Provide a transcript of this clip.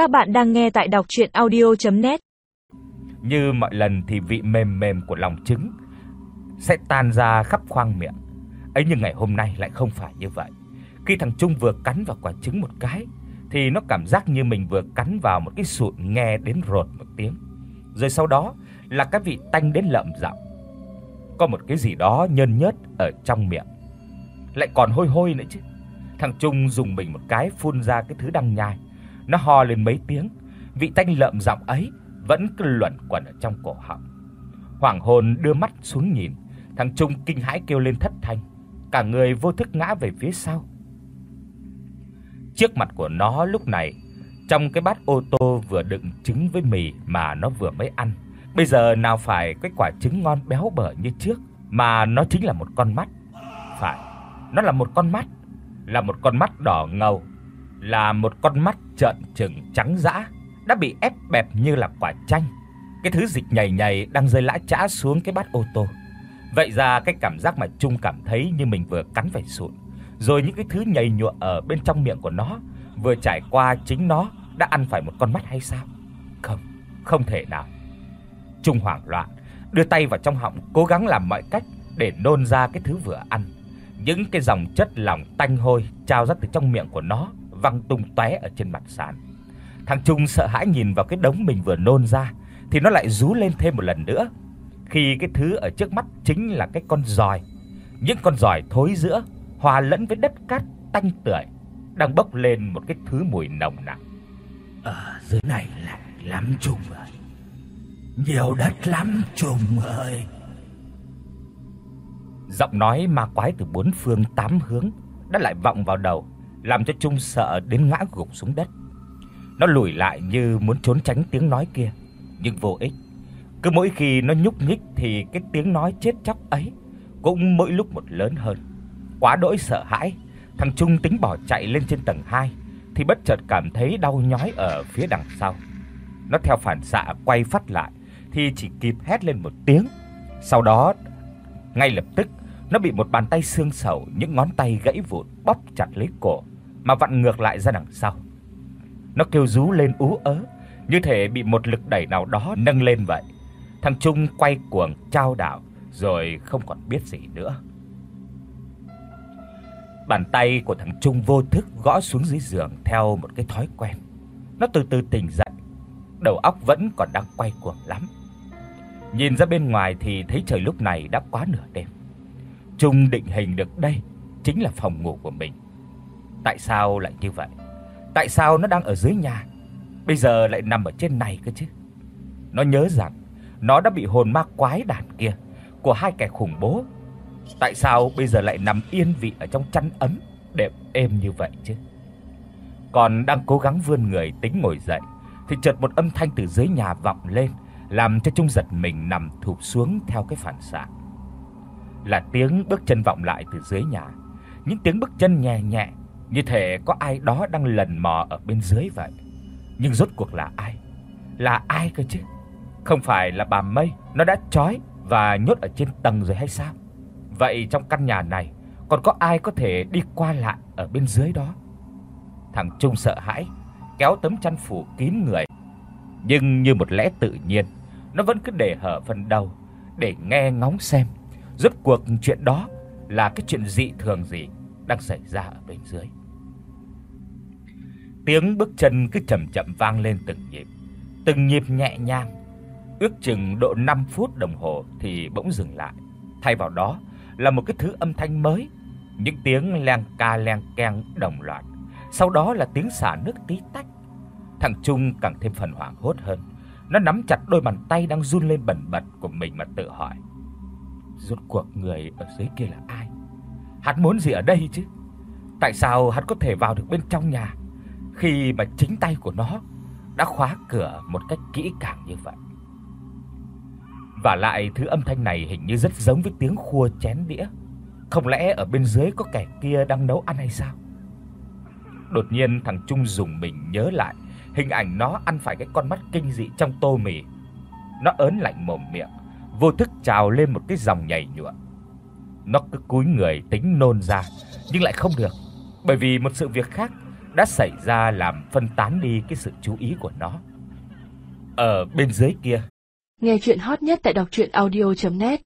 Các bạn đang nghe tại đọc audio net Như mọi lần thì vị mềm mềm của lòng trứng sẽ tan ra khắp khoang miệng. Ấy nhưng ngày hôm nay lại không phải như vậy. Khi thằng Trung vừa cắn vào quả trứng một cái, thì nó cảm giác như mình vừa cắn vào một cái sụn nghe đến rột một tiếng. Rồi sau đó là cái vị tanh đến lợm giọng. Có một cái gì đó nhơn nhớt ở trong miệng. Lại còn hôi hôi nữa chứ. Thằng Trung dùng mình một cái phun ra cái thứ đang nhai. Nó ho lên mấy tiếng, vị tanh lợm giọng ấy vẫn cứ luẩn quẩn ở trong cổ họng. Hoàng hồn đưa mắt xuống nhìn, thằng Trung kinh hãi kêu lên thất thanh, cả người vô thức ngã về phía sau. Trước mặt của nó lúc này, trong cái bát ô tô vừa đựng trứng với mì mà nó vừa mới ăn, bây giờ nào phải cái quả trứng ngon béo bở như trước, mà nó chính là một con mắt. Phải, nó là một con mắt, là một con mắt đỏ ngầu, là một con mắt trợn trừng trắng dã, đã bị ép bẹp như là quả chanh. Cái thứ dịch nhầy nhầy đang rơi lã chã xuống cái bát ô tô. Vậy ra cái cảm giác mà Trung cảm thấy như mình vừa cắn phải sụn, rồi những cái thứ nhầy nhụa ở bên trong miệng của nó vừa trải qua chính nó đã ăn phải một con mắt hay sao? Không, không thể nào. Trung hoảng loạn, đưa tay vào trong họng cố gắng làm mọi cách để nôn ra cái thứ vừa ăn. Những cái dòng chất lỏng tanh hôi trào ra từ trong miệng của nó, văng tung tóe ở trên mặt sàn. Thằng Trung sợ hãi nhìn vào cái đống mình vừa nôn ra thì nó lại rú lên thêm một lần nữa. Khi cái thứ ở trước mắt chính là cái con giòi. Những con giòi thối rữa hòa lẫn với đất cát tanh tưởi đang bốc lên một cái thứ mùi nồng nặc. Ở dưới này lạnh lắm Trung ơi. Nhiều đất lắm Trung ơi. Giọng nói ma quái từ bốn phương tám hướng đã lại vọng vào đầu, làm cho Trung sợ đến ngã gục xuống đất. Nó lùi lại như muốn trốn tránh tiếng nói kia, nhưng vô ích. Cứ mỗi khi nó nhúc nhích thì cái tiếng nói chết chóc ấy cũng mỗi lúc một lớn hơn. Quá đỗi sợ hãi, thằng Trung tính bỏ chạy lên trên tầng 2 thì bất chợt cảm thấy đau nhói ở phía đằng sau. Nó theo phản xạ quay phát lại thì chỉ kịp hét lên một tiếng. Sau đó, ngay lập tức nó bị một bàn tay xương sầu, những ngón tay gãy vụn bóp chặt lấy cổ mà vặn ngược lại ra đằng sau. Nó kêu rú lên ú ớ, như thể bị một lực đẩy nào đó nâng lên vậy. Thằng Trung quay cuồng trao đảo rồi không còn biết gì nữa. Bàn tay của thằng Trung vô thức gõ xuống dưới giường theo một cái thói quen. Nó từ từ tỉnh dậy, đầu óc vẫn còn đang quay cuồng lắm. Nhìn ra bên ngoài thì thấy trời lúc này đã quá nửa đêm. Trung định hình được đây chính là phòng ngủ của mình. Tại sao lại như vậy? Tại sao nó đang ở dưới nhà, bây giờ lại nằm ở trên này cơ chứ? Nó nhớ rằng nó đã bị hồn ma quái đàn kia của hai kẻ khủng bố. Tại sao bây giờ lại nằm yên vị ở trong chăn ấm đẹp êm như vậy chứ? Còn đang cố gắng vươn người tính ngồi dậy thì chợt một âm thanh từ dưới nhà vọng lên, làm cho Trung giật mình nằm thụp xuống theo cái phản xạ. Là tiếng bước chân vọng lại từ dưới nhà, những tiếng bước chân nhẹ nhẹ như thể có ai đó đang lần mò ở bên dưới vậy. Nhưng rốt cuộc là ai? Là ai cơ chứ? Không phải là bà Mây nó đã trói và nhốt ở trên tầng rồi hay sao? Vậy trong căn nhà này còn có ai có thể đi qua lại ở bên dưới đó? Thằng Trung sợ hãi, kéo tấm chăn phủ kín người. Nhưng như một lẽ tự nhiên, nó vẫn cứ để hở phần đầu để nghe ngóng xem rốt cuộc chuyện đó là cái chuyện dị thường gì đang xảy ra ở bên dưới. Tiếng bước chân cứ chậm chậm vang lên từng nhịp, từng nhịp nhẹ nhàng. Ước chừng độ 5 phút đồng hồ thì bỗng dừng lại. Thay vào đó là một cái thứ âm thanh mới, những tiếng leng ca leng keng đồng loạt. Sau đó là tiếng xả nước tí tách. Thằng Trung càng thêm phần hoảng hốt hơn. Nó nắm chặt đôi bàn tay đang run lên bần bật của mình mà tự hỏi: rốt cuộc người ở dưới kia là ai? Hắn muốn gì ở đây chứ? Tại sao hắn có thể vào được bên trong nhà khi mà chính tay của nó đã khóa cửa một cách kỹ càng như vậy? Và lại thứ âm thanh này hình như rất giống với tiếng khua chén đĩa. Không lẽ ở bên dưới có kẻ kia đang nấu ăn hay sao? Đột nhiên thằng Trung dùng mình nhớ lại hình ảnh nó ăn phải cái con mắt kinh dị trong tô mì. Nó ớn lạnh mồm miệng, vô thức trào lên một cái dòng nhảy nhụa. Nó cứ cúi người tính nôn ra, nhưng lại không được, bởi vì một sự việc khác đã xảy ra làm phân tán đi cái sự chú ý của nó. Ở bên dưới kia. Nghe truyện hot nhất tại doctruyenaudio.net